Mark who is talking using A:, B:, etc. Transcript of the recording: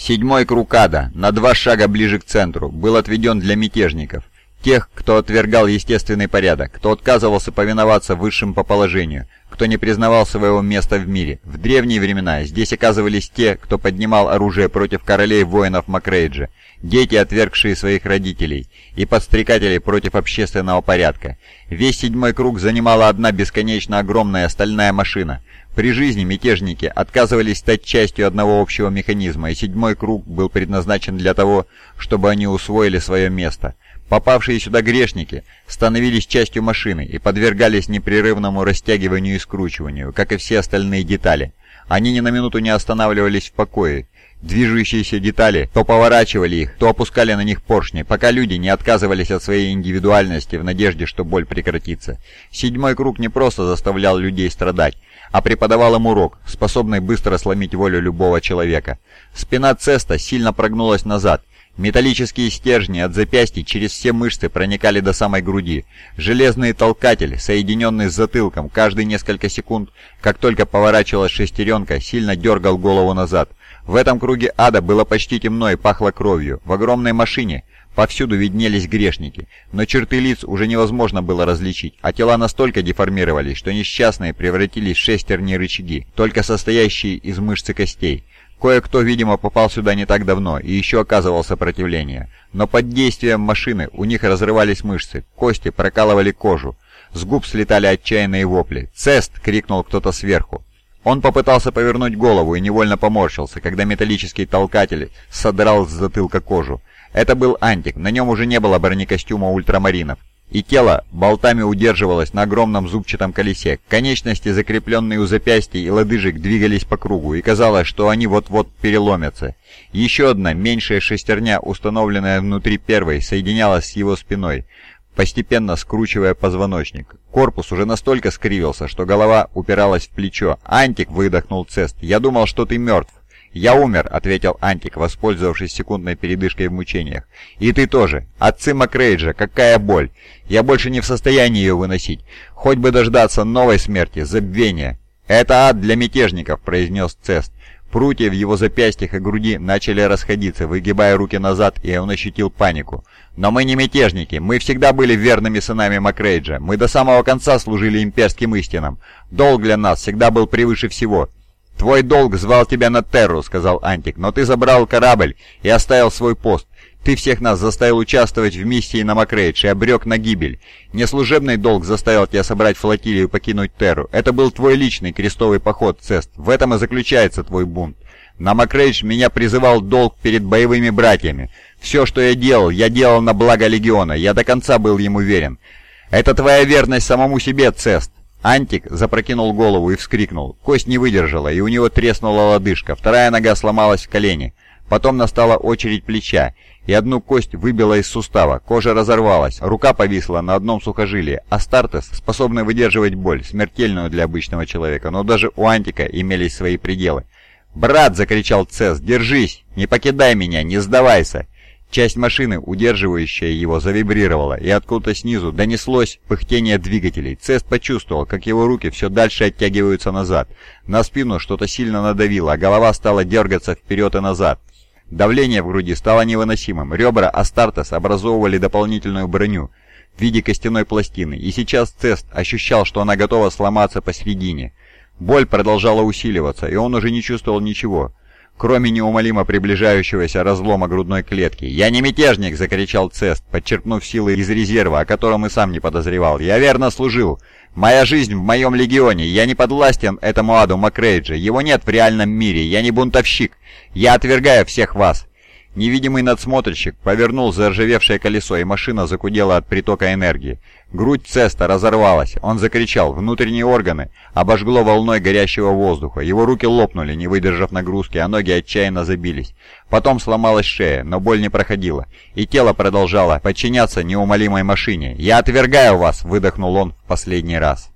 A: Седьмой круг ада, на два шага ближе к центру, был отведен для мятежников. Тех, кто отвергал естественный порядок, кто отказывался повиноваться высшим по положению, кто не признавал своего места в мире. В древние времена здесь оказывались те, кто поднимал оружие против королей воинов Макрейджа, дети, отвергшие своих родителей, и подстрекатели против общественного порядка. Весь седьмой круг занимала одна бесконечно огромная стальная машина. При жизни мятежники отказывались стать частью одного общего механизма, и седьмой круг был предназначен для того, чтобы они усвоили свое место – Попавшие сюда грешники становились частью машины и подвергались непрерывному растягиванию и скручиванию, как и все остальные детали. Они ни на минуту не останавливались в покое. Движущиеся детали то поворачивали их, то опускали на них поршни, пока люди не отказывались от своей индивидуальности в надежде, что боль прекратится. Седьмой круг не просто заставлял людей страдать, а преподавал им урок, способный быстро сломить волю любого человека. Спина Цеста сильно прогнулась назад, Металлические стержни от запястья через все мышцы проникали до самой груди. Железный толкатель, соединенный с затылком, каждые несколько секунд, как только поворачивалась шестеренка, сильно дергал голову назад. В этом круге ада было почти темно и пахло кровью. В огромной машине повсюду виднелись грешники, но черты лиц уже невозможно было различить, а тела настолько деформировались, что несчастные превратились в шестерни рычаги, только состоящие из мышц и костей. Кое-кто, видимо, попал сюда не так давно и еще оказывал сопротивление. Но под действием машины у них разрывались мышцы, кости прокалывали кожу. С губ слетали отчаянные вопли. «Цест!» — крикнул кто-то сверху. Он попытался повернуть голову и невольно поморщился, когда металлический толкатель содрал с затылка кожу. Это был антик, на нем уже не было бронекостюма ультрамаринов и тело болтами удерживалось на огромном зубчатом колесе. Конечности, закрепленные у запястья и лодыжек, двигались по кругу, и казалось, что они вот-вот переломятся. Еще одна, меньшая шестерня, установленная внутри первой, соединялась с его спиной, постепенно скручивая позвоночник. Корпус уже настолько скривился, что голова упиралась в плечо. «Антик!» — выдохнул Цест. «Я думал, что ты мертв». «Я умер», — ответил Антик, воспользовавшись секундной передышкой в мучениях. «И ты тоже. Отцы Макрейджа, какая боль! Я больше не в состоянии ее выносить. Хоть бы дождаться новой смерти, забвения». «Это ад для мятежников», — произнес Цест. Прутья в его запястьях и груди начали расходиться, выгибая руки назад, и он ощутил панику. «Но мы не мятежники, мы всегда были верными сынами Макрейджа, мы до самого конца служили имперским истинам. Долг для нас всегда был превыше всего, «Твой долг звал тебя на Терру», — сказал Антик, — «но ты забрал корабль и оставил свой пост. Ты всех нас заставил участвовать в миссии на Макрейдж и обрек на гибель. Не служебный долг заставил тебя собрать флотилию и покинуть Терру. Это был твой личный крестовый поход, Цест. В этом и заключается твой бунт. На Макрейдж меня призывал долг перед боевыми братьями. Все, что я делал, я делал на благо Легиона. Я до конца был ему верен. Это твоя верность самому себе, Цест. Антик запрокинул голову и вскрикнул. Кость не выдержала, и у него треснула лодыжка, вторая нога сломалась в колени. Потом настала очередь плеча, и одну кость выбила из сустава, кожа разорвалась, рука повисла на одном сухожилии, а Стартес, способный выдерживать боль, смертельную для обычного человека, но даже у Антика имелись свои пределы. «Брат!» — закричал Цес. «Держись! Не покидай меня! Не сдавайся!» Часть машины, удерживающая его, завибрировала, и откуда-то снизу донеслось пыхтение двигателей. Цест почувствовал, как его руки все дальше оттягиваются назад. На спину что-то сильно надавило, а голова стала дергаться вперед и назад. Давление в груди стало невыносимым. Ребра Астартес образовывали дополнительную броню в виде костяной пластины, и сейчас Цест ощущал, что она готова сломаться посередине. Боль продолжала усиливаться, и он уже не чувствовал ничего кроме неумолимо приближающегося разлома грудной клетки. «Я не мятежник!» — закричал Цест, подчеркнув силы из резерва, о котором и сам не подозревал. «Я верно служил! Моя жизнь в моем легионе! Я не подвластен этому аду Макрейджа! Его нет в реальном мире! Я не бунтовщик! Я отвергаю всех вас!» Невидимый надсмотрщик повернул заржавевшее колесо, и машина закудела от притока энергии. Грудь Цеста разорвалась. Он закричал. Внутренние органы обожгло волной горящего воздуха. Его руки лопнули, не выдержав нагрузки, а ноги отчаянно забились. Потом сломалась шея, но боль не проходила. И тело продолжало подчиняться неумолимой машине. «Я отвергаю вас!» — выдохнул он в последний раз.